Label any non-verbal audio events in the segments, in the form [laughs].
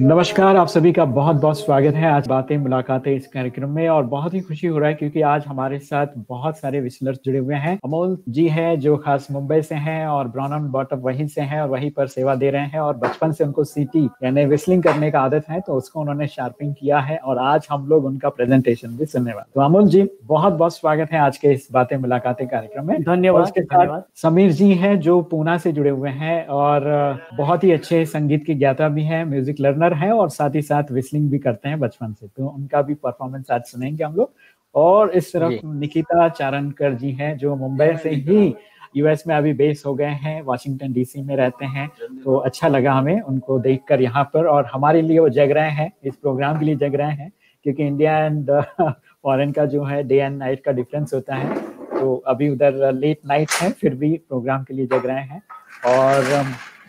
नमस्कार आप सभी का बहुत बहुत स्वागत है। आज बातें मुलाकातें इस कार्यक्रम में और बहुत ही खुशी हो रहा है क्योंकि आज हमारे साथ बहुत सारे विस्लर्स जुड़े हुए हैं। अमोल जी है जो खास मुंबई से हैं और ब्राउन एंड बॉटअप वहीं से हैं और वहीं पर सेवा दे रहे हैं और बचपन से उनको सीटी यानी विस्लिंग करने का आदत है तो उसको उन्होंने शार्पिंग किया है और आज हम लोग उनका प्रेजेंटेशन भी सुनने वाले तो अमोल जी बहुत बहुत स्वागत है आज के इस बातें मुलाकातें कार्यक्रम में। धन्यवाद उसके साथ समीर जी है जो पूना से जुड़े हुए हैं और बहुत ही अच्छे संगीत की ज्ञाता भी है म्यूज़िक लर्नर सिंगर हैं और साथ ही साथ विस्लिंग भी करते हैं बचपन से। तो उनका भी परफॉर्मेंस आज सुनेंगे हम लोग। और इस तरफ़ निकिता चारणकर जी हैं जो मुंबई से ही यूएस में अभी बेस हो गए हैं वाशिंगटन डीसी में रहते हैं। तो अच्छा लगा हमें उनको देखकर यहाँ पर। और हमारे लिए वो जग रहे हैं इस प्रोग्राम के लिए जग रहे हैं क्योंकि इंडिया एंड फॉरेन का जो है डे एंड नाइट का डिफरेंस होता है। तो अभी उधर लेट नाइट है फिर भी प्रोग्राम के लिए जग रहे हैं। और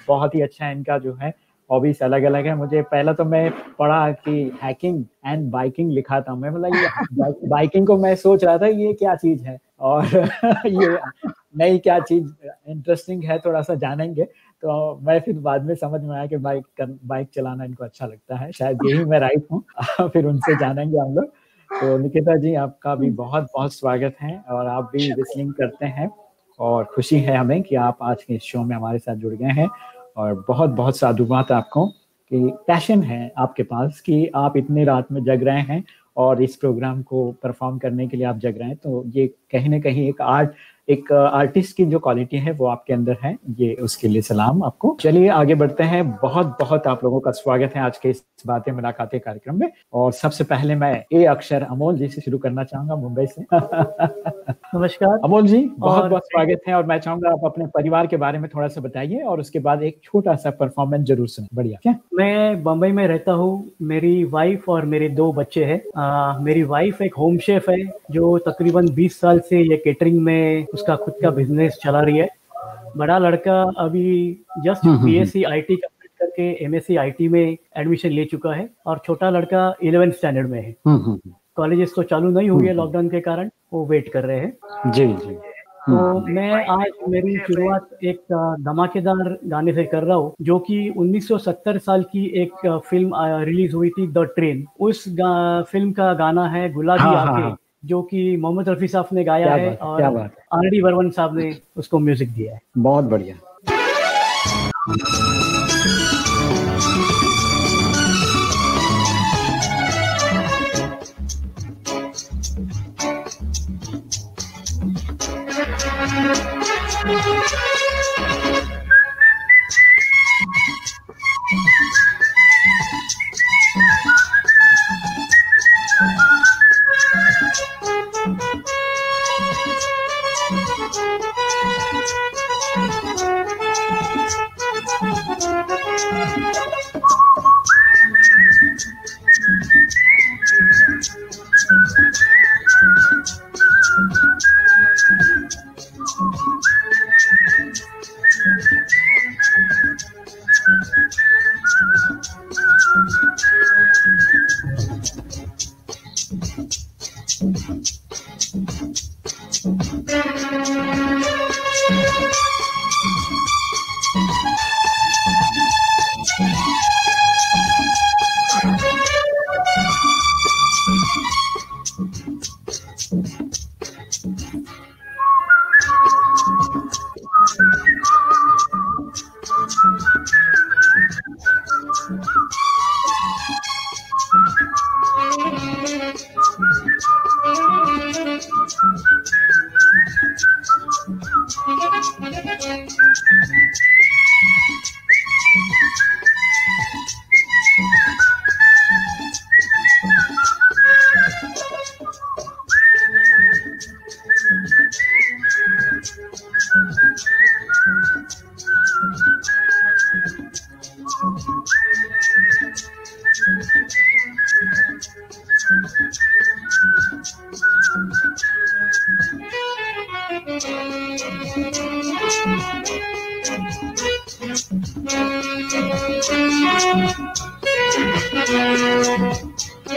बहुत ही अच्छा इनका जो है हॉबीज अलग अलग है। मुझे पहला तो मैं पढ़ा कि हैकिंग एंड बाइकिंग लिखा था मैं। मतलब ये बाइकिंग को मैं सोच रहा था ये क्या चीज़ है? और [laughs] ये नई क्या चीज़ इंटरेस्टिंग है थोड़ा सा जानेंगे। तो मैं फिर बाद में समझ में आया कि बाइक कर, बाइक चलाना इनको अच्छा लगता है। शायद यही [laughs] मैं राइट हूँ। [laughs] फिर उनसे जानेंगे हम लोग। तो निकिता जी आपका भी बहुत बहुत स्वागत है और आप भी विस्लिंग करते हैं और खुशी है हमें कि आप आज के इस शो में हमारे साथ जुड़ गए हैं। और बहुत बहुत साधुवाद आपको कि पैशन है आपके पास कि आप इतने रात में जग रहे हैं और इस प्रोग्राम को परफॉर्म करने के लिए आप जग रहे हैं। तो ये कहीं ना कहीं एक आर्ट एक आर्टिस्ट की जो क्वालिटी है वो आपके अंदर है। ये उसके लिए सलाम आपको। चलिए आगे बढ़ते हैं। बहुत बहुत आप लोगों का स्वागत है आज के इस बातें मुलाकातें कार्यक्रम में। और सबसे पहले मैं ए अक्षर अमोल जी से शुरू करना चाहूँगा मुंबई से। [laughs] नमस्कार। अमोल जी बहुत बहुत स्वागत है। और मैं चाहूँगा आप अपने परिवार के बारे में थोड़ा सा बताइए और उसके बाद एक छोटा सा परफॉर्मेंस ज़रूर सुने बढ़िया क्या? मैं बम्बई में रहता हूँ। मेरी वाइफ और मेरे दो बच्चे हैं। मेरी वाइफ एक होम शेफ है जो तकरीबन बीस साल से ये केटरिंग में उसका खुद का बिज़नेस चला रही है। बड़ा लड़का अभी just B S C I T complete करके M S C I T में एडमिशन ले चुका है और छोटा लड़का इलेवेंथ स्टैंडर्ड में है। कॉलेजेस तो चालू नहीं हुई है लॉकडाउन के कारण वो वेट कर रहे हैं। जी जी। तो मैं आज मेरी शुरुआत एक धमाकेदार गाने से कर रहा हूँ जो कि 1970 साल की एक फ़िल्म रिलीज़ हुई थी द ट्रेन उस फ़िल्म का गाना है गुलाबी हाँ, हाँ, हाँ. जो कि मोहम्मद रफी साहब ने गाया है और आर डी वर्मन साहब ने उसको म्यूज़िक दिया है। बहुत बढ़िया।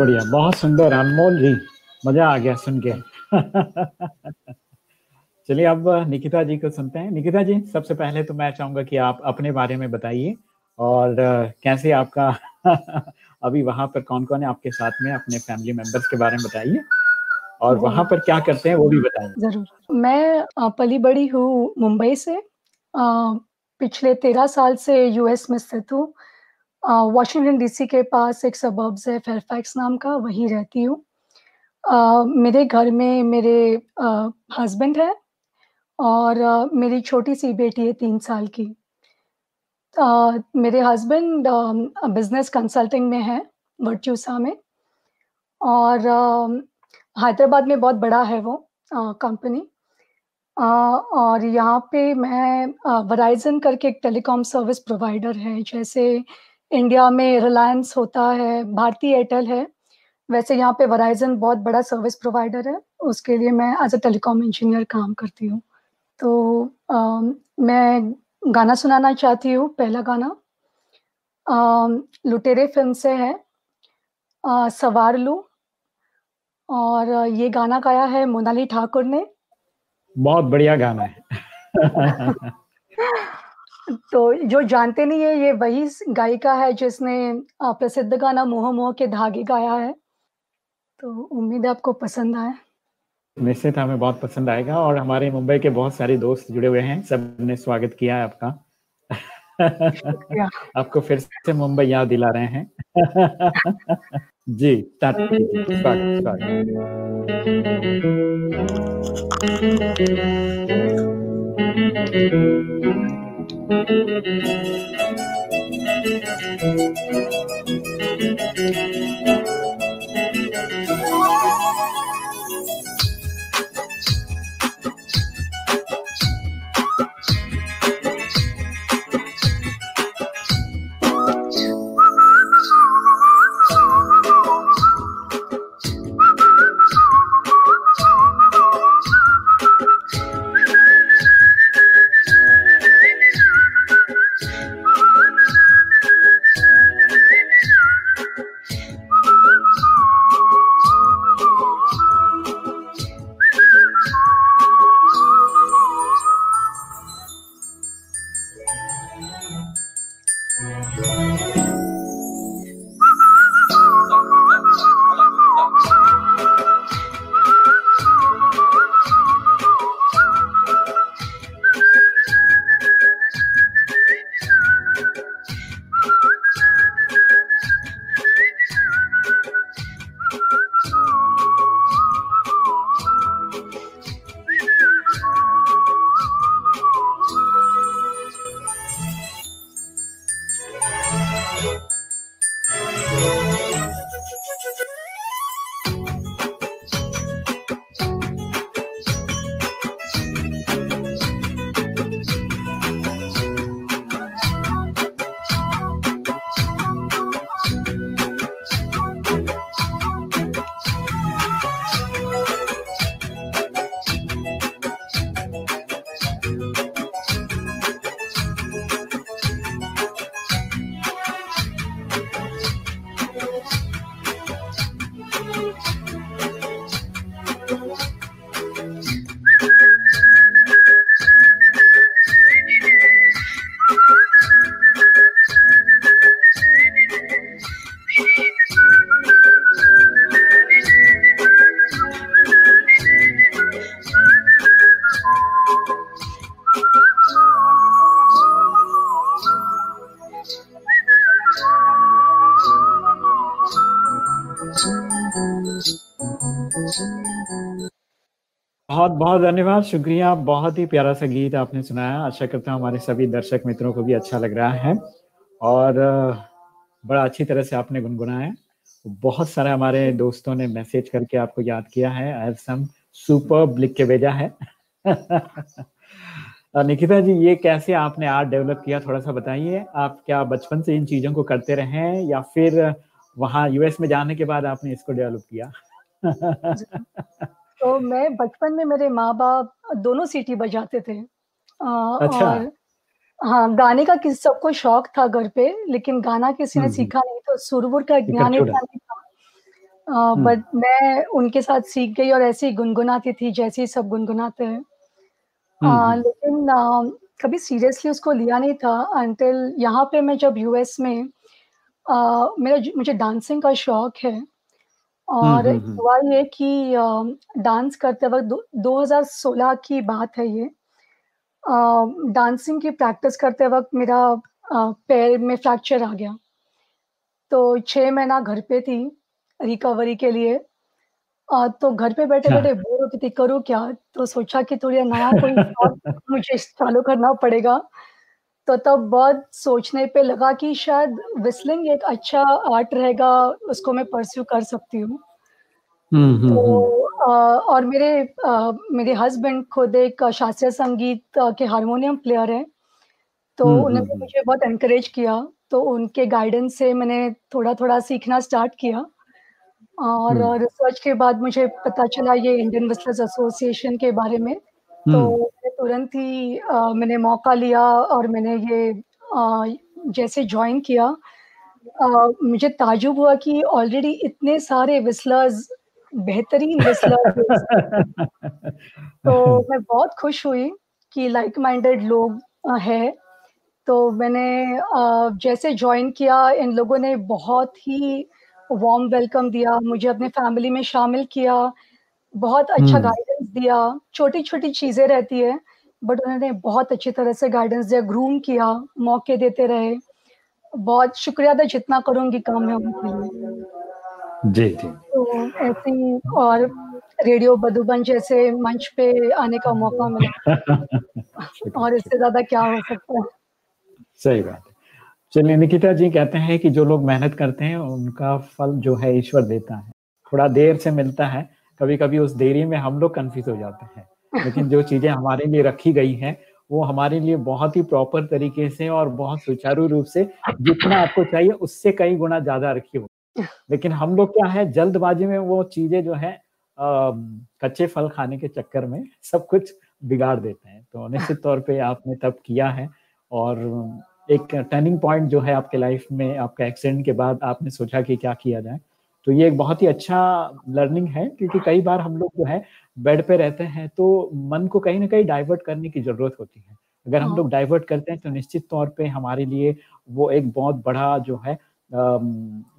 बढ़िया बहुत सुंदर अनमोल जी। मज़ा आ गया सुन के। [laughs] चलिए अब निकिता जी को सुनते हैं। निकिता जी सबसे पहले तो मैं चाहूँगा कि आप अपने बारे में बताइए और कैसे आपका [laughs] अभी वहाँ पर कौन कौन है आपके साथ में अपने फैमिली मेंबर्स के बारे में बताइए और वहाँ पर क्या करते हैं वो भी बताइए। ज़रूर। मैं पली बड़ी हूँ मुंबई से। पिछले तेरह साल से यूएस में स्थित हूँ। वॉशिंगटन डीसी के पास एक सबब्स है फेयरफैक्स नाम का, वहीं रहती हूँ। मेरे घर में मेरे हस्बैंड है और मेरी छोटी सी बेटी है तीन साल की। मेरे हस्बैंड बिज़नेस कंसल्टिंग में है वर्च्यूसा में और हैदराबाद में बहुत बड़ा है वो कंपनी और यहाँ पे मैं वराइजन करके एक टेलीकॉम सर्विस प्रोवाइडर है, जैसे इंडिया में रिलायंस होता है भारतीय एयरटेल है। वैसे यहाँ पे वराइजन बहुत बड़ा सर्विस प्रोवाइडर है। उसके लिए मैं एज अ टेलीकॉम इंजीनियर काम करती हूँ। तो आ, मैं गाना सुनाना चाहती हूँ पहला गाना। आ, लुटेरे फ़िल्म से है। आ, सवार लू। और ये गाना गाया है मोनाली ठाकुर ने। बहुत बढ़िया गाना है। [laughs] [laughs] तो जो जानते नहीं है ये वही गायिका है जिसने प्रसिद्ध गाना मोह मोह के धागे गाया है। तो उम्मीद है आपको पसंद आए। निश्चित हमें बहुत पसंद आएगा और हमारे मुंबई के बहुत सारे दोस्त जुड़े हुए हैं सबने स्वागत किया है आपका। [laughs] आपको फिर से मुंबई याद दिला रहे हैं। [laughs] जी स्वागत स्वागत। Müzik बहुत धन्यवाद। शुक्रिया। बहुत ही प्यारा सा गीत आपने सुनाया। आशा करता हूँ हमारे सभी दर्शक मित्रों को भी अच्छा लग रहा है। और बड़ा अच्छी तरह से आपने गुनगुनाया। बहुत सारे हमारे दोस्तों ने मैसेज करके आपको याद किया है। आई सम सुपर लिख के भेजा है। [laughs] निकिता जी, ये कैसे आपने आर्ट डेवलप किया, थोड़ा सा बताइए। आप क्या बचपन से इन चीज़ों को करते रहे या फिर, वहाँ यूएस में जाने के बाद आपने इसको डेवलप किया? [laughs] तो मैं बचपन में मेरे माँ बाप दोनों सीटी बजाते थे आ, अच्छा। और हाँ गाने का किस सबको शौक था घर पे लेकिन गाना किसी ने हम्म, हम्म। सीखा नहीं तो सुरबुर का ज्ञान नहीं था बट हम्म। मैं उनके साथ सीख गई और ऐसे ही गुनगुनाती थी जैसे ही सब गुनगुनाते हैं लेकिन आ, कभी सीरियसली उसको लिया नहीं था अंटिल यहाँ पे मैं जब यूएस में आ, मेरा मुझे डांसिंग का शौक है और हुआ ये कि डांस करते वक्त दो, 2016 की बात है ये डांसिंग की प्रैक्टिस करते वक्त मेरा पैर में फ्रैक्चर आ गया। तो छः महीना घर पे थी रिकवरी के लिए। तो घर पे बैठे बैठे बोर होती थी करूँ क्या? तो सोचा कि थोड़ी नया कोई [laughs] मुझे चालू करना पड़ेगा। तो तब बहुत सोचने पे लगा कि शायद विस्लिंग एक अच्छा आर्ट रहेगा उसको मैं परस्यू कर सकती हूँ। हम्म, हम्म, तो हम्म। और मेरे आ, मेरे हस्बैंड खुद एक शास्त्रीय संगीत के हारमोनियम प्लेयर हैं। तो उन्होंने मुझे बहुत एनकरेज किया। तो उनके गाइडेंस से मैंने थोड़ा थोड़ा सीखना स्टार्ट किया। और रिसर्च के बाद मुझे पता चला ये इंडियन विस्लर्स एसोसिएशन के बारे में। तो मैंने तुरंत ही आ, मैंने मौका लिया और मैंने ये आ, जैसे ज्वाइन किया। आ, मुझे ताजुब हुआ कि ऑलरेडी इतने सारे विस्लर्स बेहतरीन विस्लर [laughs] तो मैं बहुत खुश हुई कि लाइक माइंडेड लोग है। तो मैंने जैसे ज्वाइन किया इन लोगों ने बहुत ही वार्म वेलकम दिया मुझे अपने फैमिली में शामिल किया। बहुत अच्छा हम्म। दिया छोटी छोटी चीज़ें रहती है बट उन्होंने बहुत अच्छी तरह से गाइडेंस दिया ग्रूम किया मौके देते रहे। बहुत शुक्रिया था जितना करूँगी काम है उनके लिए। जी जी। तो ऐसे और रेडियो बधुबन जैसे मंच पे आने का मौका मिला। [laughs] और इससे ज़्यादा क्या हो सकता है? सही बात है। चलिए निकिता जी कहते हैं कि जो लोग मेहनत करते हैं उनका फल जो है ईश्वर देता है। थोड़ा देर से मिलता है कभी कभी उस देरी में हम लोग कन्फ्यूज़ हो जाते हैं। लेकिन जो चीज़ें हमारे लिए रखी गई हैं वो हमारे लिए बहुत ही प्रॉपर तरीके से और बहुत सुचारू रूप से जितना आपको चाहिए उससे कई गुना ज़्यादा रखी हो। लेकिन हम लोग क्या है जल्दबाजी में वो चीज़ें जो है आ, कच्चे फल खाने के चक्कर में सब कुछ बिगाड़ देते हैं। तो निश्चित तौर पे आपने तब किया है और एक टर्निंग पॉइंट जो है आपके लाइफ में आपका एक्सीडेंट के बाद आपने सोचा कि क्या किया जाए। तो ये एक बहुत ही अच्छा लर्निंग है क्योंकि कई बार हम लोग जो है बेड पे रहते हैं तो मन को कहीं ना कहीं डाइवर्ट करने की ज़रूरत होती है। अगर हम लोग डाइवर्ट करते हैं तो निश्चित तौर पे हमारे लिए वो एक बहुत बड़ा जो है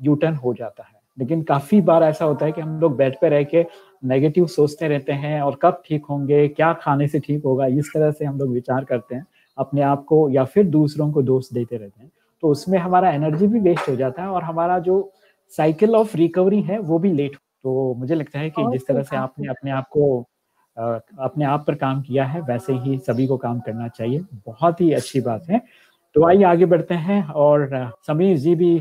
यू टर्न हो जाता है। लेकिन काफ़ी बार ऐसा होता है कि हम लोग बेड पे रह के नेगेटिव सोचते रहते हैं और कब ठीक होंगे क्या खाने से ठीक होगा इस तरह से हम लोग विचार करते हैं अपने आप को या फिर दूसरों को दोष देते रहते हैं। तो उसमें हमारा एनर्जी भी वेस्ट हो जाता है और हमारा जो साइकिल ऑफ़ रिकवरी है वो भी लेट तो मुझे लगता है कि जिस तरह से आपने अपने आप को अपने आप पर काम किया है वैसे ही सभी को काम करना चाहिए। बहुत ही अच्छी बात है। तो आइए आगे बढ़ते हैं और समीर जी भी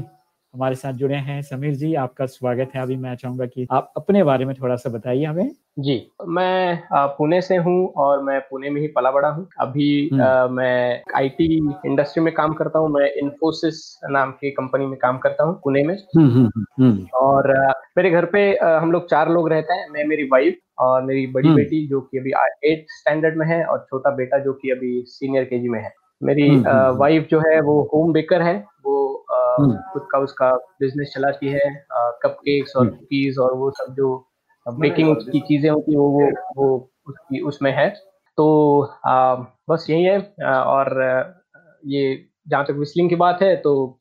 हमारे साथ जुड़े हैं। समीर जी आपका स्वागत है। अभी मैं चाहूँगा कि आप अपने बारे में थोड़ा सा बताइए हमें। जी मैं पुणे से हूँ और मैं पुणे में ही पला बड़ा हूँ। अभी हम्म। आ, मैं आईटी इंडस्ट्री में काम करता हूँ। मैं इन्फोसिस नाम की कंपनी में काम करता हूँ पुणे में। हम्म, हम्म, और आ, मेरे घर पे आ, हम लोग चार लोग रहते हैं। मैं मेरी वाइफ और मेरी बड़ी बेटी जो कि अभी एट स्टैंडर्ड में है और छोटा बेटा जो कि अभी सीनियर के में है। मेरी वाइफ जो है वो होम बेकर है। वो हम्म। खुद का उसका बिज़नेस चलाती है कप केक्स और कुकीज हम्म। और वो सब जो बेकिंग की चीज़ें होती है वो वो वो उसकी उसमें है। तो आ, बस यही है और ये जहाँ तक विस्लिंग की बात है तो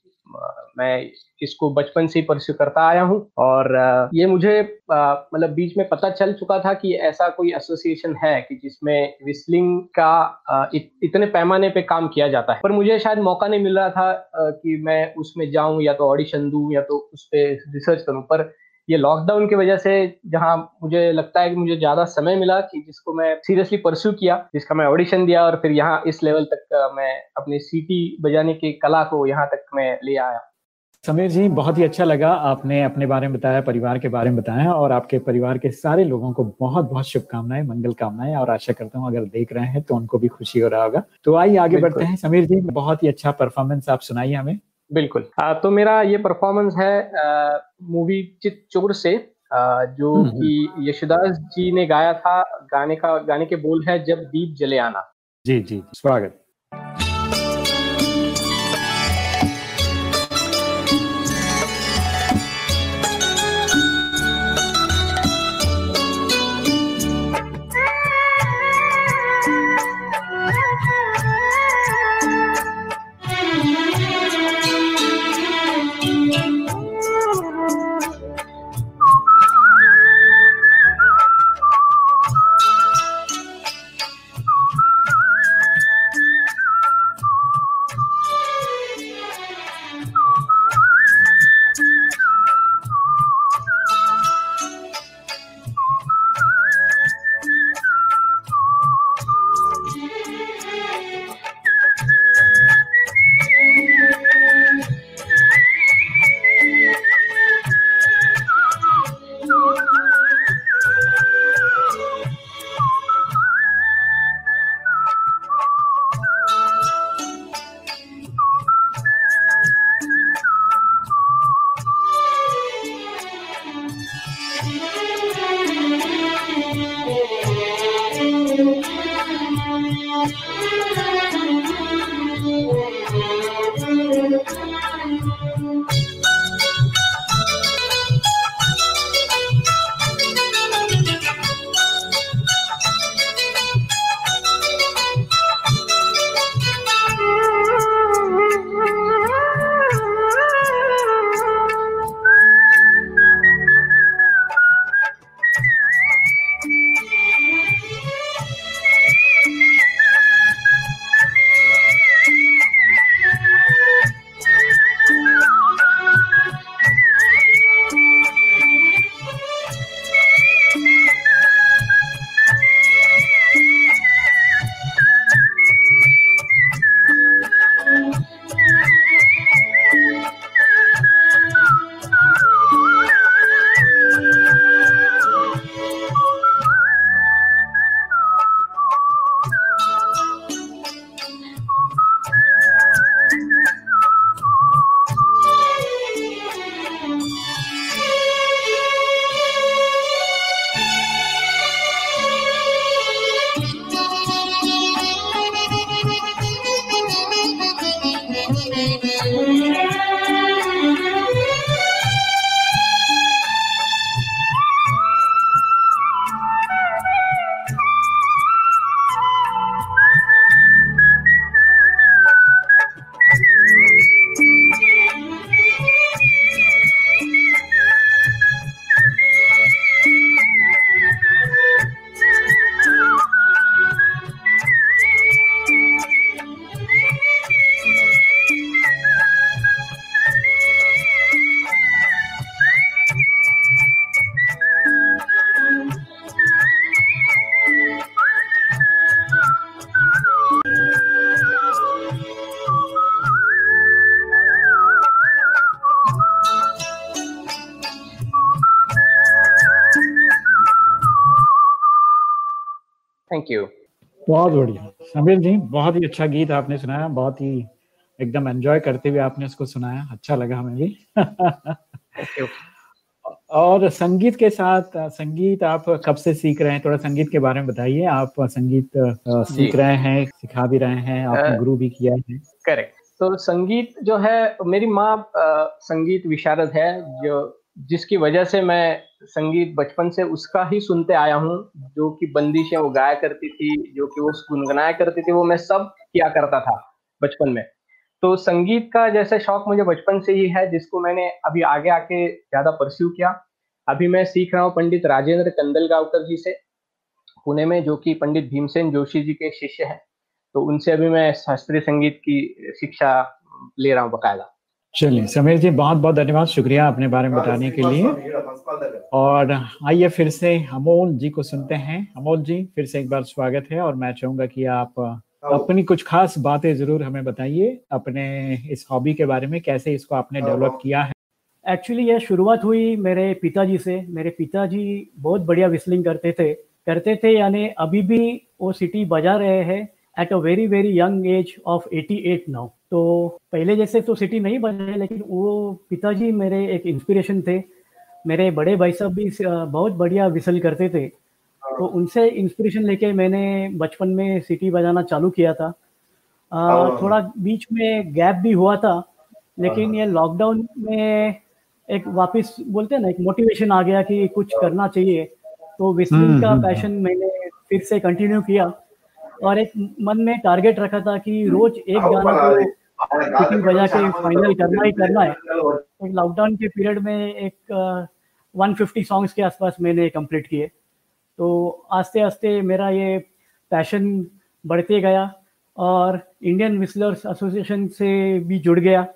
मैं इसको बचपन से ही परस्यू करता आया हूँ और ये मुझे मतलब बीच में पता चल चुका था कि ऐसा कोई एसोसिएशन है कि जिसमें विस्लिंग का इत, इतने पैमाने पे काम किया जाता है। पर मुझे शायद मौका नहीं मिल रहा था कि मैं उसमें जाऊँ या तो ऑडिशन दूँ या तो उस पर रिसर्च करूँ। पर ये लॉकडाउन की वजह से जहाँ मुझे लगता है कि मुझे ज़्यादा समय मिला कि जिसको मैं सीरियसली परस्यू किया जिसका मैं ऑडिशन दिया और फिर यहाँ इस लेवल तक मैं अपनी सीटी बजाने की कला को यहाँ तक मैं ले आया। समीर जी बहुत ही अच्छा लगा आपने अपने बारे में बताया परिवार के बारे में बताया और आपके परिवार के सारे लोगों को बहुत बहुत शुभकामनाएँ मंगल कामनाएँ और आशा करता हूँ अगर देख रहे हैं तो उनको भी खुशी हो रहा होगा। तो आइए आगे बढ़ते हैं। समीर जी बहुत ही अच्छा परफॉर्मेंस आप सुनाइए हमें। बिल्कुल। आ, तो मेरा ये परफॉर्मेंस है मूवी चित चोर से आ, जो हम्म, हम्म। कि यशुदास जी ने गाया था गाने का गाने के बोल है जब दीप जले आना। जी जी स्वागत। थैंक यू बहुत बढ़िया। समीर जी बहुत ही अच्छा गीत आपने सुनाया बहुत ही एकदम एंजॉय करते हुए आपने उसको सुनाया अच्छा लगा हमें भी। और संगीत के साथ संगीत आप कब से सीख रहे हैं? थोड़ा संगीत के बारे में बताइए। आप संगीत सीख रहे हैं सिखा भी रहे हैं आपने गुरु भी किया है। करेक्ट तो संगीत जो है मेरी माँ संगीत विशारद है जो जिसकी वजह से मैं संगीत बचपन से उसका ही सुनते आया हूँ, जो कि बंदिशें वो गाया करती थी, जो कि वो गुनगुनाया करती थी, वो मैं सब किया करता था बचपन में। तो संगीत का जैसे शौक मुझे बचपन से ही है, जिसको मैंने अभी आगे आके ज़्यादा परस्यू किया। अभी मैं सीख रहा हूँ पंडित राजेंद्र कंदलगांवकर जी से, पुणे में, जो कि पंडित भीमसेन जोशी जी के शिष्य हैं। तो उनसे अभी मैं शास्त्रीय संगीत की शिक्षा ले रहा हूँ बकायदा। चलिए, समीर जी, बहुत बहुत धन्यवाद, शुक्रिया अपने बारे में बताने के लिए। और आइए फिर से अमोल जी को सुनते हैं। अमोल जी, फिर से एक बार स्वागत है और मैं चाहूँगा कि आप अपनी कुछ खास बातें ज़रूर हमें बताइए अपने इस हॉबी के बारे में, कैसे इसको आपने डेवलप किया है? एक्चुअली यह शुरुआत हुई मेरे पिताजी से। मेरे पिताजी बहुत बढ़िया विस्लिंग करते थे। करते थे यानी अभी भी वो सिटी बजा रहे हैं at a very very young age of 88 now तो पहले जैसे तो सिटी नहीं बने लेकिन वो पिताजी मेरे एक इंस्पिरेशन थे। मेरे बड़े भाई साहब भी बहुत बढ़िया विसल करते थे। तो उनसे इंस्पिरेशन लेके मैंने बचपन में सिटी बजाना चालू किया था। आ, थोड़ा बीच में गैप भी हुआ था लेकिन ये लॉकडाउन में एक वापस बोलते हैं ना एक मोटिवेशन आ गया कि कुछ करना चाहिए। तो विस्लिंग हम्म, का पैशन हम्म, हम्म। मैंने फिर से कंटिन्यू किया। और एक मन में टारगेट रखा था कि रोज एक गाना को सिटी बजा के फाइनल करना ही करना है। एक लॉकडाउन के पीरियड में एक वन फिफ्टी सॉन्ग्स के आसपास मैंने कंप्लीट किए। तो आस्ते आस्ते मेरा ये पैशन बढ़ते गया और इंडियन विस्लर्स एसोसिएशन से भी जुड़ गया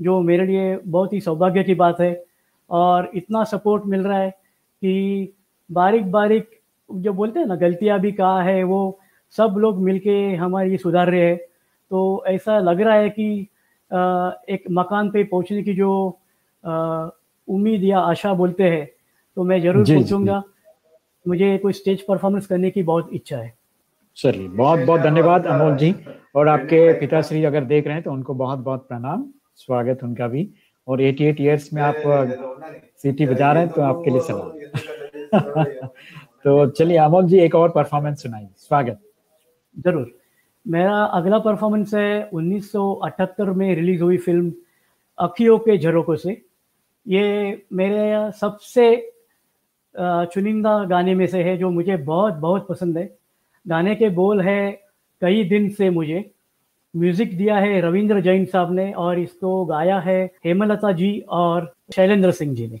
जो मेरे लिए बहुत ही सौभाग्य की बात है। और इतना सपोर्ट मिल रहा है कि बारीक बारीक जो बोलते हैं ना गलतियाँ भी कहा है वो सब लोग मिलके हमारी सुधार रहे हैं। तो ऐसा लग रहा है कि एक मकान पे पहुँचने की जो उम्मीद या आशा बोलते हैं तो मैं ज़रूर पहुंचूँगा मुझे कोई स्टेज परफॉर्मेंस करने की बहुत इच्छा है। चलिए बहुत बहुत धन्यवाद अमोल जी और आपके पिताश्री अगर देख रहे हैं तो उनको बहुत बहुत प्रणाम स्वागत उनका भी। और 88 इयर्स में आप सीटी बजा रहे हैं तो आपके लिए [laughs] सलाम। तो चलिए अमोल जी एक और परफॉर्मेंस सुनाइए। स्वागत। ज़रूर। मेरा अगला परफॉर्मेंस है 1978 में रिलीज़ हुई फ़िल्म अखियों के झरोकों से। ये मेरे सबसे चुनिंदा गाने में से है, जो मुझे बहुत बहुत पसंद है। गाने के बोल है, कई दिन से मुझे। म्यूज़िक दिया है रविंद्र जैन साहब ने और इसको गाया है हेमलता जी और शैलेंद्र सिंह जी ने।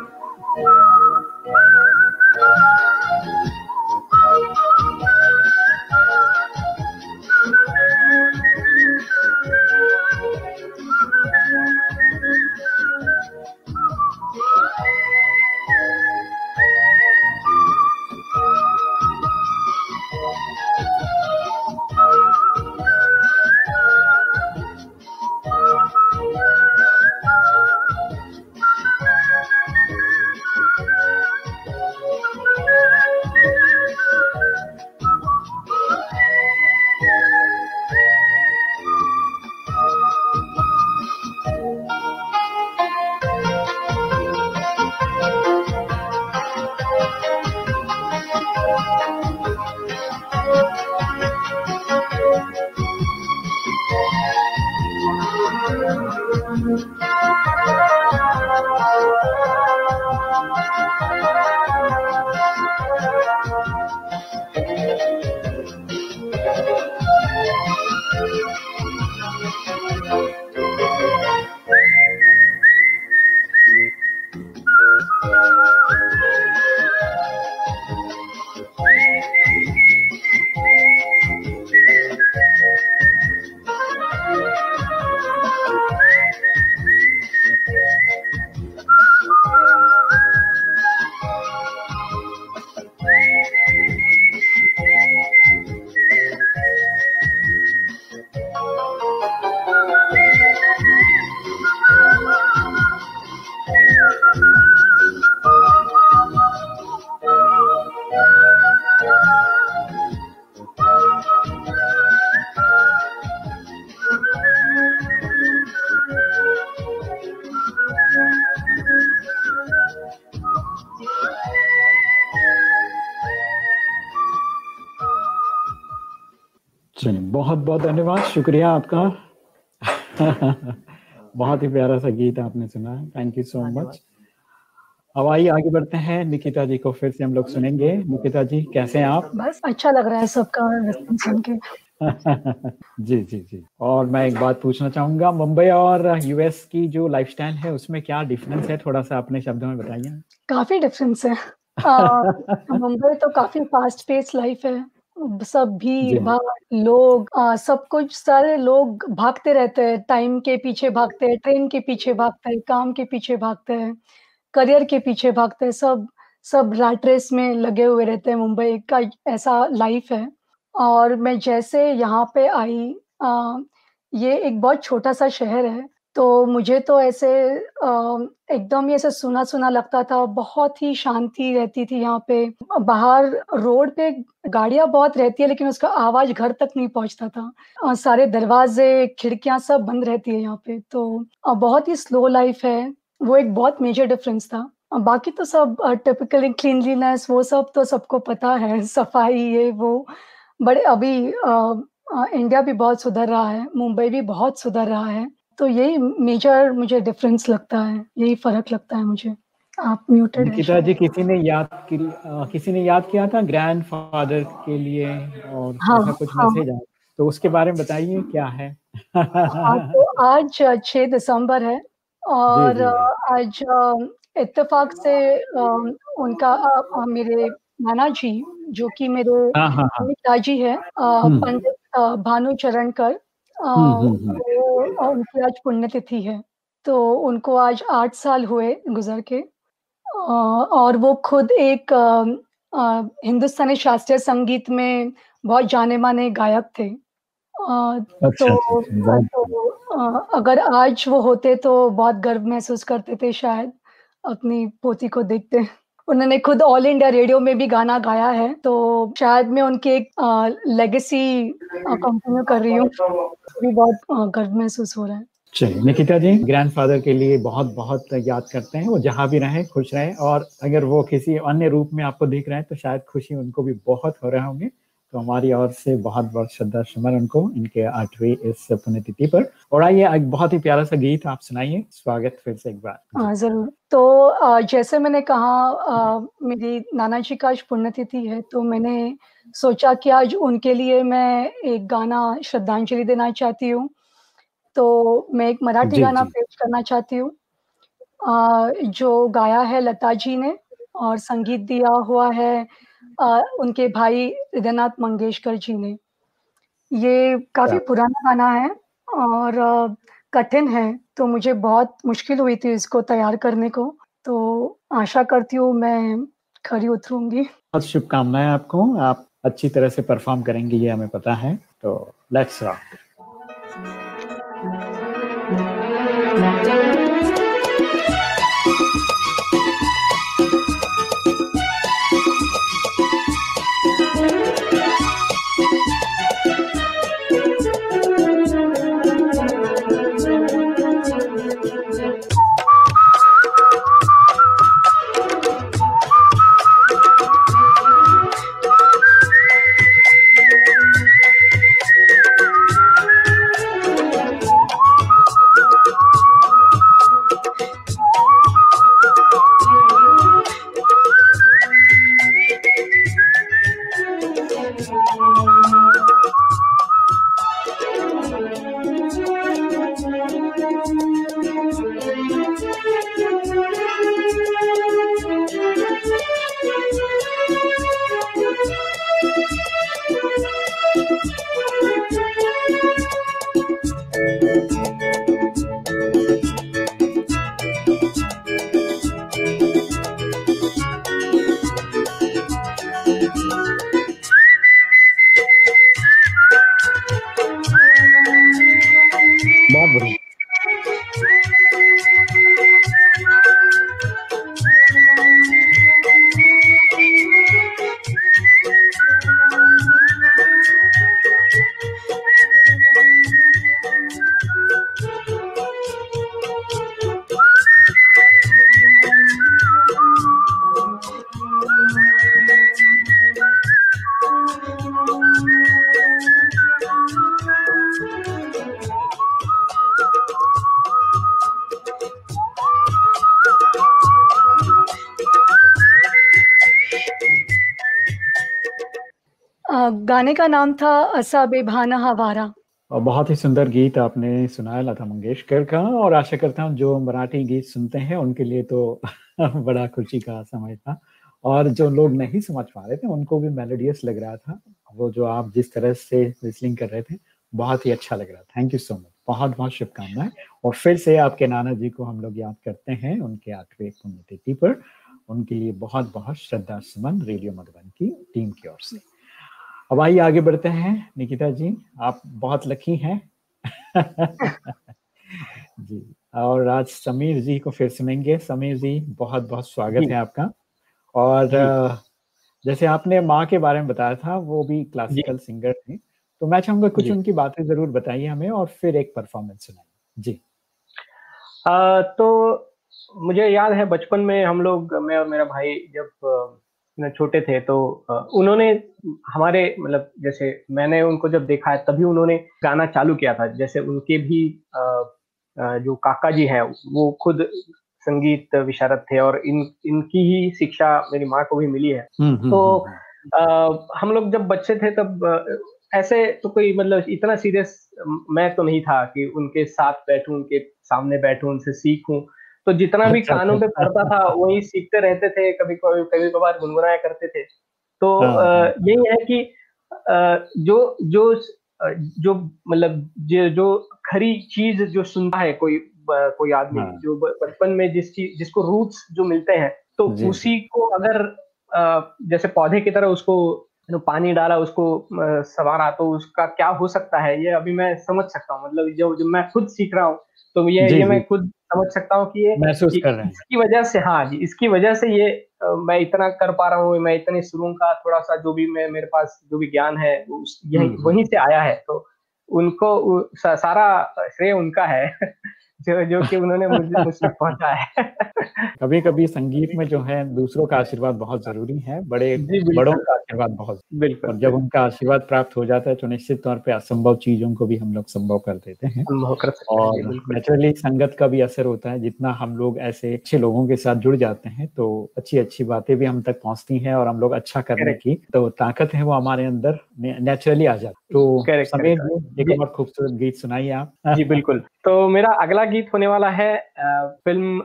बहुत बहुत धन्यवाद। शुक्रिया आपका। [laughs] बहुत ही प्यारा सा गीत आपने सुना। थैंक यू सो मच अब आइए आगे बढ़ते हैं। निकिता जी को फिर से हम लोग सुनेंगे। निकिता जी कैसे हैं आप? बस अच्छा लग रहा है सबका सुन के। [laughs] जी जी जी। और मैं एक बात पूछना चाहूँगा। मुंबई और यूएस की जो लाइफस्टाइल है उसमें क्या डिफरेंस है? थोड़ा सा अपने शब्दों में बताइए। काफ़ी डिफरेंस है। [laughs] मुंबई तो काफ़ी फास्ट पेस लाइफ है। सब भीड़ लोग आ, सब कुछ सारे लोग भागते रहते हैं। टाइम के पीछे भागते हैं ट्रेन के पीछे भागते हैं काम के पीछे भागते हैं करियर के पीछे भागते हैं सब सब रैट रेस में लगे हुए रहते हैं। मुंबई का ऐसा लाइफ है। और मैं जैसे यहाँ पे आई आ, ये एक बहुत छोटा सा शहर है। तो मुझे तो ऐसे एकदम ही ऐसे सुना सुना लगता था बहुत ही शांति रहती थी यहाँ पे। बाहर रोड पे गाड़ियाँ बहुत रहती है लेकिन उसका आवाज़ घर तक नहीं पहुँचता था। सारे दरवाजे खिड़कियाँ सब बंद रहती है यहाँ पे तो बहुत ही स्लो लाइफ है। वो एक बहुत मेजर डिफरेंस था। बाकी तो सब टिपिकली क्लीनलीनेस वो सब तो सबको पता है [laughs] सफ़ाई ये वो। बड़े अभी आ, आ, इंडिया भी बहुत सुधर रहा है मुंबई भी बहुत सुधर रहा है। तो यही मेजर मुझे डिफरेंस लगता है यही फ़र्क लगता है मुझे। आप म्यूटेड निकिता जी किसी ने याद की, किसी ने याद किया था ग्रैंडफादर के लिए और हाँ, कुछ हाँ, मैसेज आया? तो उसके बारे में बताइए क्या है? हाँ, तो आज छह दिसंबर है और जी, जी, आज इत्तेफाक से उनका मेरे नाना जी जो कि मेरे हाँ, हाँ। पिताजी है हम्म। पंडित भानु चरण कर हम्म, उनकी आज पुण्यतिथि है। तो उनको आज आठ साल हुए गुजर के। और वो खुद एक हिंदुस्तानी शास्त्रीय संगीत में बहुत जाने माने गायक थे। अच्छा, तो, अच्छा, तो अगर आज वो होते तो बहुत गर्व महसूस करते थे शायद अपनी पोती को देखते। उन्होंने खुद ऑल इंडिया रेडियो में भी गाना गाया है तो शायद मैं उनकी एक लेगेसी कंटिन्यू कर रही हूँ। भी बहुत गर्व महसूस हो रहा है। चलिए, निकिता जी ग्रैंडफादर के लिए बहुत बहुत याद करते हैं। वो जहाँ भी रहे, खुश रहे। और अगर वो किसी अन्य रूप में आपको देख रहे हैं तो शायद खुशी उनको भी बहुत हो रहे होंगे। तो हमारी ओर से बहुत बहुत श्रद्धा सुमन उनको इनके आठवीं इस पुण्यतिथि पर। और आइए एक बहुत ही प्यारा सा गीत आप सुनाइए। स्वागत फिर से एक बार। ज़रूर। तो जैसे मैंने कहा मेरी नाना जी का आज पुण्यतिथि है तो मैंने सोचा कि आज उनके लिए मैं एक गाना श्रद्धांजलि देना चाहती हूँ। तो मैं एक मराठी गाना पेश करना चाहती हूँ। जो गाया है लता जी ने और संगीत दिया हुआ है उनके भाई हृदयनाथ मंगेशकर जी ने। ये काफ़ी पुराना गाना है और कठिन है तो मुझे बहुत मुश्किल हुई थी इसको तैयार करने को। तो आशा करती हूँ मैं खड़ी उतरूँगी। बहुत शुभकामनाएँ आपको। आप अच्छी तरह से परफॉर्म करेंगे ये हमें पता है। तो लेट्स रॉक गाने का नाम था असा बेभाना हवारा। और बहुत ही सुंदर गीत आपने सुनाया, लता मंगेशकर का, और आशा करता हूँ जो मराठी गीत सुनते हैं, उनके लिए तो [laughs] बड़ा खुशी का समय था। और जो लोग नहीं समझ पा रहे थे, उनको भी मेलोडियस लग रहा था। वो जो आप जिस तरह से विस्लिंग कर रहे थे, बहुत ही अच्छा लग रहा। थैंक यू सो मच बहुत बहुत शुभकामनाएँ। और फिर से आपके नाना जी को हम लोग याद करते हैं, उनके आठवें पुण्यतिथि पर। उनके लिए बहुत बहुत श्रद्धा सुमन, रेडियो मधुबन की टीम की ओर से। अब आइए आगे बढ़ते हैं। निकिता जी आप बहुत लकी हैं। [laughs] जी और आज समीर जी को फिर सुनेंगे। समीर जी बहुत बहुत स्वागत है आपका। और जैसे आपने माँ के बारे में बताया था वो भी क्लासिकल सिंगर थे। तो मैं चाहूँगा कुछ उनकी बातें ज़रूर बताइए हमें और फिर एक परफॉर्मेंस सुनाइए। जी। आ, तो मुझे याद है बचपन में हम लोग मैं और मेरा भाई जब छोटे थे तो उन्होंने हमारे मतलब जैसे मैंने उनको जब देखा है तभी उन्होंने गाना चालू किया था। जैसे उनके भी जो काका जी हैं वो खुद संगीत विशारद थे और इन इनकी ही शिक्षा मेरी माँ को भी मिली है। हम्म, हम्म, तो हम्म, हम लोग जब बच्चे थे तब ऐसे तो कोई मतलब इतना सीरियस मैं तो नहीं था कि उनके साथ बैठूं उनके सामने बैठूं उनसे सीखूं। तो जितना भी अच्छा, कानों पे अच्छा। पड़ता था वही सीखते रहते थे कभी कभी कभी कभार गुनगुनाया करते थे तो हाँ। यही है कि जो जो जो मतलब जो, जो खरी चीज़ जो सुनता है कोई कोई आदमी हाँ। जो बचपन में जिस चीज़ जिसको रूट्स जो मिलते हैं तो उसी को अगर जैसे पौधे की तरह उसको पानी डाला उसको सवारा तो उसका क्या हो सकता है? ये अभी मैं समझ सकता हूँ। मतलब जो जब मैं खुद सीख रहा हूँ तो ये ये मैं खुद समझ सकता हूँ कि ये महसूस कर रहे हैं। इसकी वजह से हाँ जी इसकी वजह से ये मैं इतना कर पा रहा हूँ मैं इतने शुरू का थोड़ा सा जो भी मैं मेरे पास जो भी ज्ञान है यही हम्म, हम्म। वहीं से आया है। तो उनको सारा श्रेय उनका है। [laughs] जो जो कि उन्होंने मुझे मुझे पहुँचा है। कभी कभी संगीत में जो है दूसरों का आशीर्वाद बहुत ज़रूरी है बड़े बड़ों का आशीर्वाद बहुत बिल्कुल। जब उनका आशीर्वाद प्राप्त हो जाता है तो निश्चित तौर पे असंभव चीज़ों को भी हम लोग संभव कर देते हैं। और नेचुरली संगत का भी असर होता है। जितना हम लोग ऐसे अच्छे लोगों के साथ जुड़ जाते हैं तो अच्छी अच्छी बातें भी हम तक पहुँचती हैं और हम लोग अच्छा करने की तो ताकत है वो हमारे अंदर नेचुरली आ जाती तो समीर एक और खूबसूरत गीत सुनाइए आप। जी बिल्कुल। तो मेरा अगला गीत होने वाला है फ़िल्म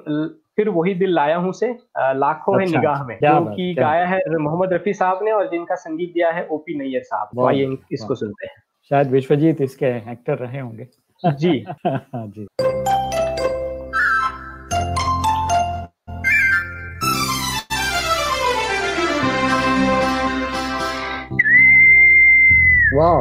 फिर वही दिल लाया हूँ से लाखों अच्छा, है निगाह में। जो कि गाया है मोहम्मद रफी साहब ने और जिनका संगीत दिया है ओपी नैयर साहब। तो आइए इसको सुनते हैं। शायद विश्वजीत इसके एक्टर रहे होंगे। जी। [laughs] जी। वाह।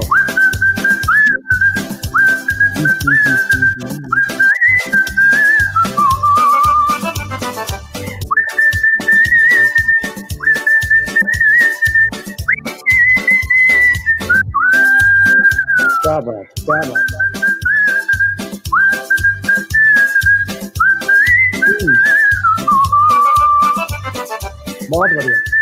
क्या क्या बात। बहुत बढ़िया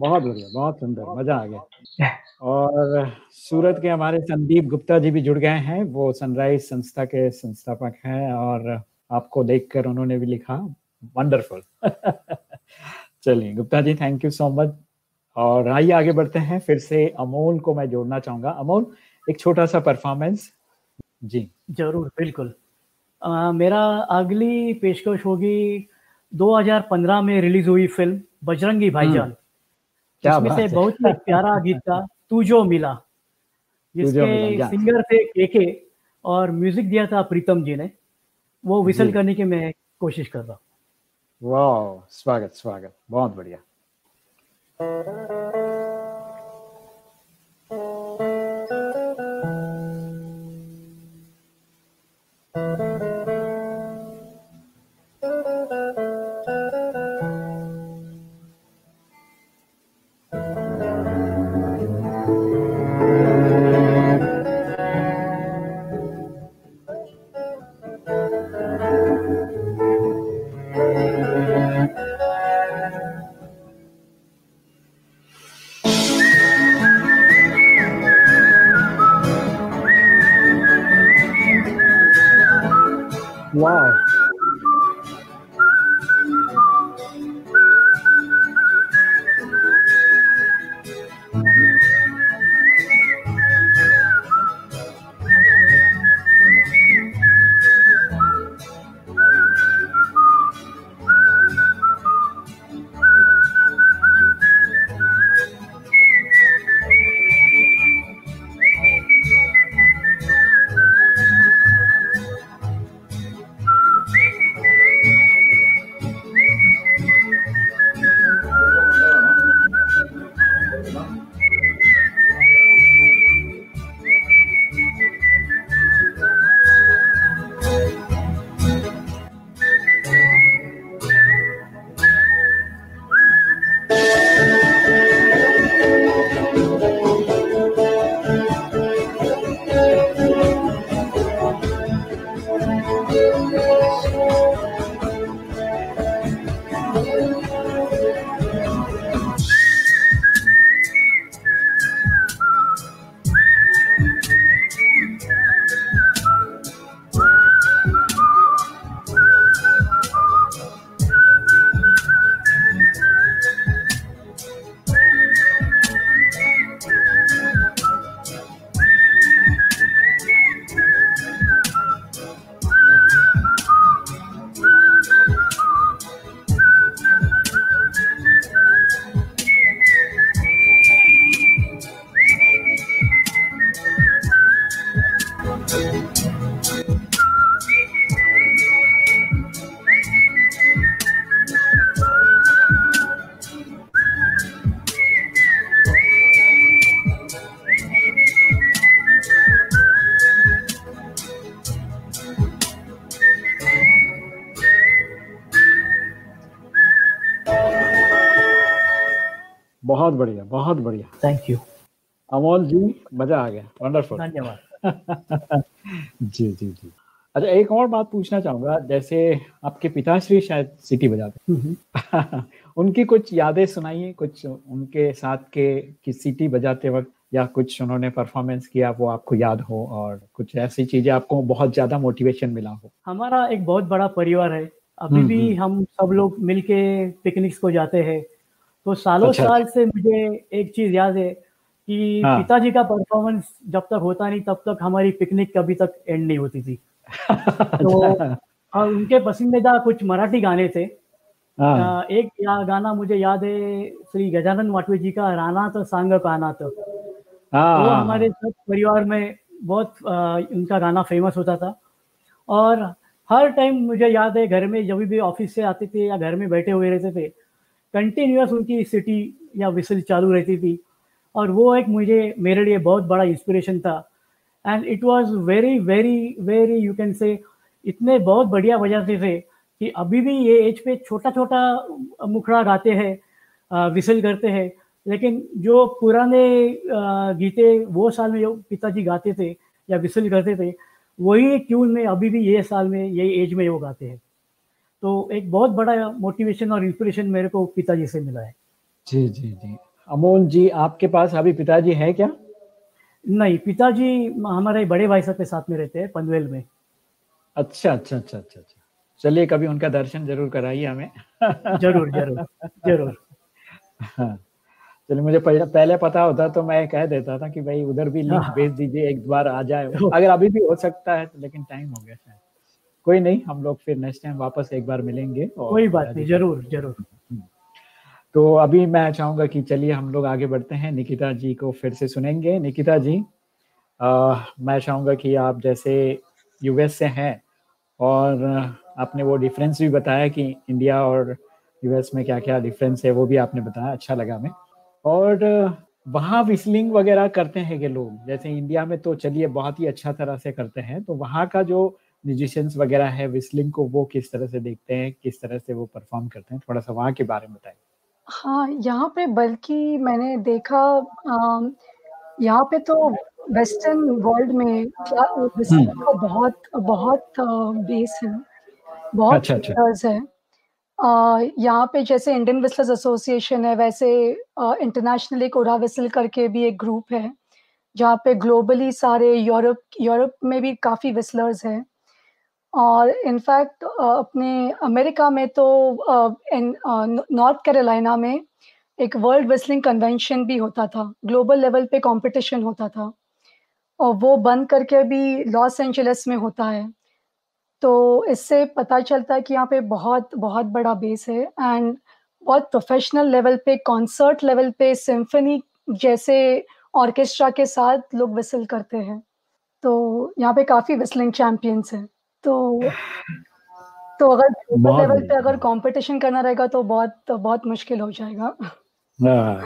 बहुत बढ़िया बहुत सुंदर मज़ा आ गया। और सूरत के हमारे संदीप गुप्ता जी भी जुड़ गए हैं वो सनराइज संस्था के संस्थापक हैं और आपको देखकर उन्होंने भी लिखा वंडरफुल। [laughs] चलिए Gupta ji thank you so much और आइए आगे बढ़ते हैं फिर से अमोल को मैं जोड़ना चाहूँगा। अमोल एक छोटा सा परफॉर्मेंस जी। ज़रूर बिल्कुल। आ, मेरा अगली पेशकश होगी 2015 में रिलीज़ हुई फ़िल्म बजरंगी हम्म। भाईजान बात से बहुत ही प्यारा गीत था तू जो मिला। जिसके सिंगर थे केके और म्यूज़िक दिया था प्रीतम जी ने वो विसल करने की मैं कोशिश कर रहा हूँ। वाह स्वागत स्वागत बहुत बढ़िया। बहुत बहुत बढ़िया। थैंक यू अमोल जी मज़ा आ गया। वंडरफुल धन्यवाद। [laughs] जी जी जी। अच्छा एक और बात पूछना चाहूँगा जैसे आपके पिताश्री शायद सिटी बजाते हम्म, हम्म। [laughs] उनकी कुछ यादें सुनाइए कुछ उनके साथ के कि सिटी बजाते वक्त या कुछ उन्होंने परफॉर्मेंस किया वो आपको याद हो और कुछ ऐसी चीज़ें आपको बहुत ज़्यादा मोटिवेशन मिला हो। हमारा एक बहुत बड़ा परिवार है। अभी हम्म, भी हम सब लोग मिलके पिकनिक्स को जाते हैं। तो सालों अच्छा, साल से मुझे एक चीज़ याद है कि हाँ. पिताजी का परफॉर्मेंस जब तक होता नहीं तब तक हमारी पिकनिक कभी तक एंड नहीं होती थी। [laughs] तो और उनके पसंदीदा कुछ मराठी गाने थे। हाँ. एक या गाना मुझे याद है श्री गजानन वाटवे जी का राना तो सांग काना तो। हाँ, वो हमारे सब परिवार में बहुत आ, उनका गाना फ़ेमस होता था। और हर टाइम मुझे याद है घर में जब भी ऑफ़िस से आते थे या घर में बैठे हुए रहते थे कंटिन्यूस उनकी सिटी या विसल चालू रहती थी। और वो एक मुझे, मेरे लिए बहुत बड़ा इंस्पिरेशन था। And it was very very very you can say इतने बहुत बढ़िया बजाते थे कि अभी भी ये एज पे छोटा छोटा मुखड़ा गाते हैं विसल करते हैं। लेकिन जो पुराने गीते वो साल में जो पिताजी गाते थे या विसल करते थे, वही ट्यून में अभी भी ये साल में यही एज में वो गाते हैं। तो एक बहुत बड़ा मोटिवेशन और इंस्पिरेशन मेरे को पिताजी से मिला है। जी जी जी। अमोल जी आपके पास अभी पिताजी है क्या? नहीं पिताजी हमारे बड़े भाई साहब के साथ में रहते हैं पनवेल में। अच्छा अच्छा अच्छा अच्छा अच्छा। चलिए कभी उनका दर्शन ज़रूर कराइए हमें। ज़रूर ज़रूर ज़रूर। हाँ। चलिए मुझे पहले पता होता तो मैं कह देता था कि भाई उधर भी लिंक हाँ। भेज दीजिए एक बार आ जाए। [laughs] अगर अभी भी हो सकता है तो लेकिन टाइम हो गया शायद। कोई नहीं हम लोग फिर नेक्स्ट टाइम वापस एक बार मिलेंगे और कोई बात नहीं ज़रूर ज़रूर। हम्म। तो अभी मैं चाहूँगा कि चलिए हम लोग आगे बढ़ते हैं निकिता जी को फिर से सुनेंगे। निकिता जी आ, मैं चाहूँगा कि आप जैसे यूएस से हैं और आपने वो डिफरेंस भी बताया कि इंडिया और यूएस में क्या क्या डिफरेंस है वो भी आपने बताया अच्छा लगा हमें। और वहाँ विस्लिंग वगैरह करते हैं कि लोग जैसे इंडिया में तो चलिए बहुत ही अच्छा तरह से करते हैं तो वहाँ का जो म्यूजिशियंस वगैरह है विस्लिंग को वो किस तरह से देखते हैं किस तरह से वो परफॉर्म करते हैं थोड़ा सा वहाँ के बारे में बताएँ हाँ यहाँ पे बल्कि मैंने देखा यहाँ पे तो वेस्टर्न वर्ल्ड में हम्म। का बहुत बहुत बेस है बहुत अच्छा, अच्छा. है यहाँ पे जैसे इंडियन विस्लर्स एसोसिएशन है वैसे इंटरनेशनली कोरा विसल करके भी एक ग्रुप है जहाँ पे ग्लोबली सारे यूरोप यूरोप में भी काफ़ी विस्लर्स हैं और इनफैक्ट अपने अमेरिका में तो नॉर्थ कैरोलिना में एक वर्ल्ड विस्लिंग कन्वेंशन भी होता था ग्लोबल लेवल पे कंपटीशन होता था। और वो बंद करके भी लॉस एंजलिस में होता है। तो इससे पता चलता है कि यहाँ पे बहुत बहुत बड़ा बेस है एंड बहुत प्रोफेशनल लेवल पे कॉन्सर्ट लेवल पे सिम्फनी जैसे ऑर्केस्ट्रा के साथ लोग विसल करते हैं। तो यहाँ पे काफ़ी विसलिंग चैम्पियंस हैं। तो तो अगर लेवल पे अगर कंपटीशन करना रहेगा तो बहुत तो बहुत मुश्किल हो जाएगा। हाँ,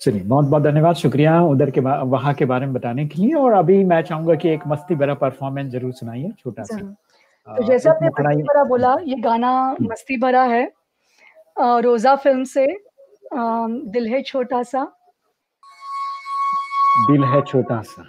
चलिए बहुत बहुत धन्यवाद शुक्रिया उधर के वहाँ के बारे में बताने के लिए और अभी मैं चाहूँगा कि एक मस्ती भरा परफॉर्मेंस ज़रूर सुनाइए छोटा सा। तो जैसे आपने मस्ती भरा बोला ये गाना हम्म। मस्ती भरा है। रोजा फ़िल्म से दिल है छोटा सा। दिल है छोटा सा।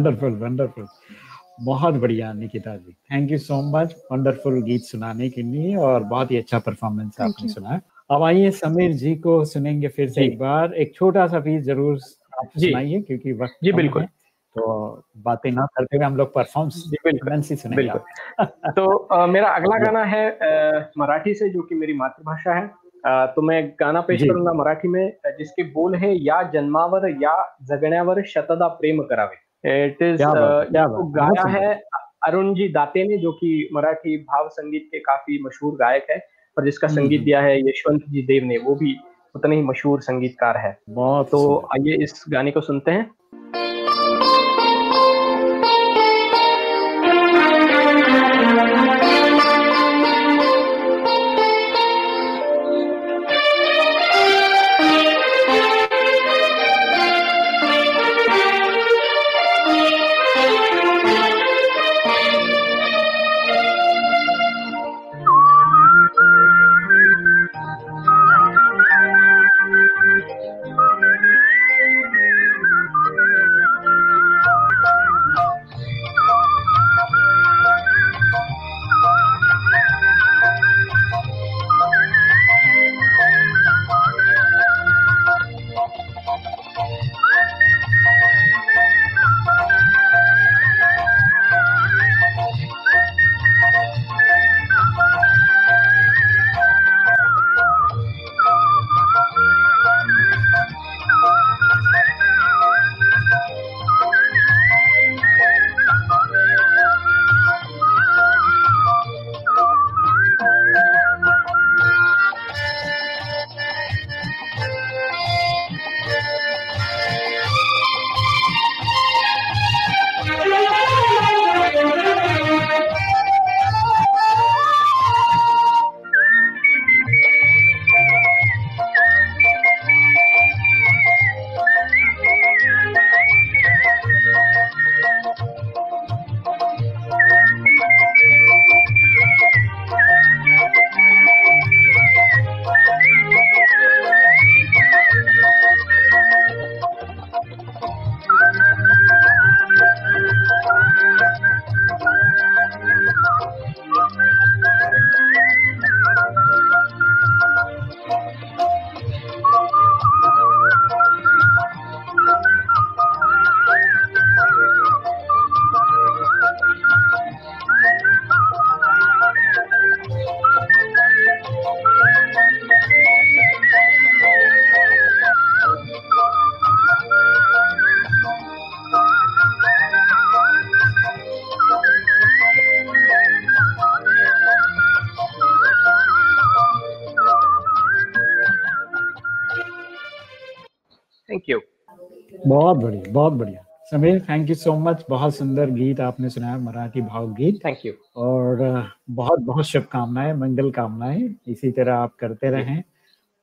वंडरफुल वंडरफुल बहुत बढ़िया Nikita ji. Thank you so much wonderful गीत सुनाने के लिए और बहुत ही अच्छा परफॉर्मेंस आपने सुना अब आइए समीर जी को सुनेंगे फिर से एक बार। एक छोटा सा पीस ज़रूर आप सुनाइए क्योंकि वक्त जी बिल्कुल। तो बातें ना करते हुए हम लोग परफॉर्म्स बिल्कुल। तो आ, मेरा अगला गाना है मराठी से जो कि मेरी मातृभाषा है। आ, तो मैं गाना पेश करूँगा मराठी में जिसके बोल है या जन्मावर या जगण्यावर शतदा प्रेम करावे। इट इज़ गाया है अरुण जी दाते ने जो कि मराठी भाव संगीत के काफ़ी मशहूर गायक है और जिसका हम्म, संगीत हम्म। दिया है यशवंत जी देव ने वो भी उतने ही मशहूर संगीतकार है। तो आइए इस गाने को सुनते हैं। बहुत बढ़िया बहुत बढ़िया। Sameer thank you so much बहुत सुंदर गीत आपने सुनाया मराठी भाव गीत। थैंक यू और बहुत बहुत शुभकामनाएँ मंगल कामनाएँ। इसी तरह आप करते रहें।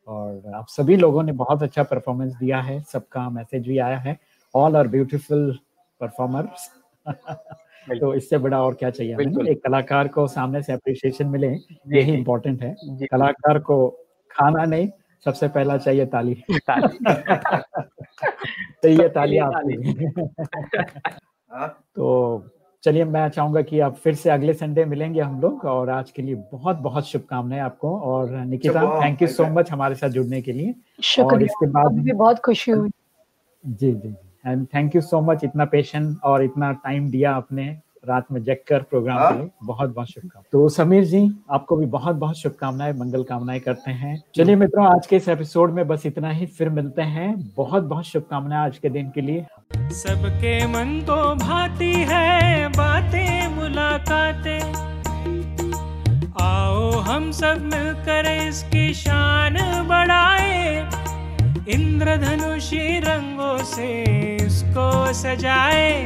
और आप सभी लोगों ने बहुत अच्छा परफॉर्मेंस दिया है। सबका मैसेज भी आया है। ऑल आर ब्यूटीफुल परफॉर्मर्स तो इससे बड़ा और क्या चाहिए हमें? एक कलाकार को सामने से अप्रिशिएशन मिले। यही इम्पोर्टेंट है। कलाकार को खाना नहीं सबसे पहला चाहिए ताली। तो ये ताली [laughs] आपकी। हाँ। तो चलिए मैं चाहूँगा कि आप फिर से अगले संडे मिलेंगे हम लोग और आज के लिए बहुत बहुत शुभकामनाएँ आपको। और Nikita thank you so much हमारे साथ जुड़ने के लिए। और इसके बाद भी बहुत खुशी हुई जी जी and thank you so much इतना पेशेंट और इतना टाइम दिया आपने। रात में जग कर प्रोग्राम हाँ? के लिए बहुत बहुत शुभकामनाएँ। तो समीर जी आपको भी बहुत बहुत शुभकामनाएँ मंगल कामनाएँ करते हैं। चलिए मित्रों आज के इस एपिसोड में बस इतना ही। फिर मिलते हैं। बहुत बहुत शुभकामनाएँ आज के दिन के लिए। सबके मन तो भाती है बातें मुलाकातें। आओ हम सब मिलकर इसकी शान बढ़ाए। इंद्रधनुषी रंगों से इसको सजाए।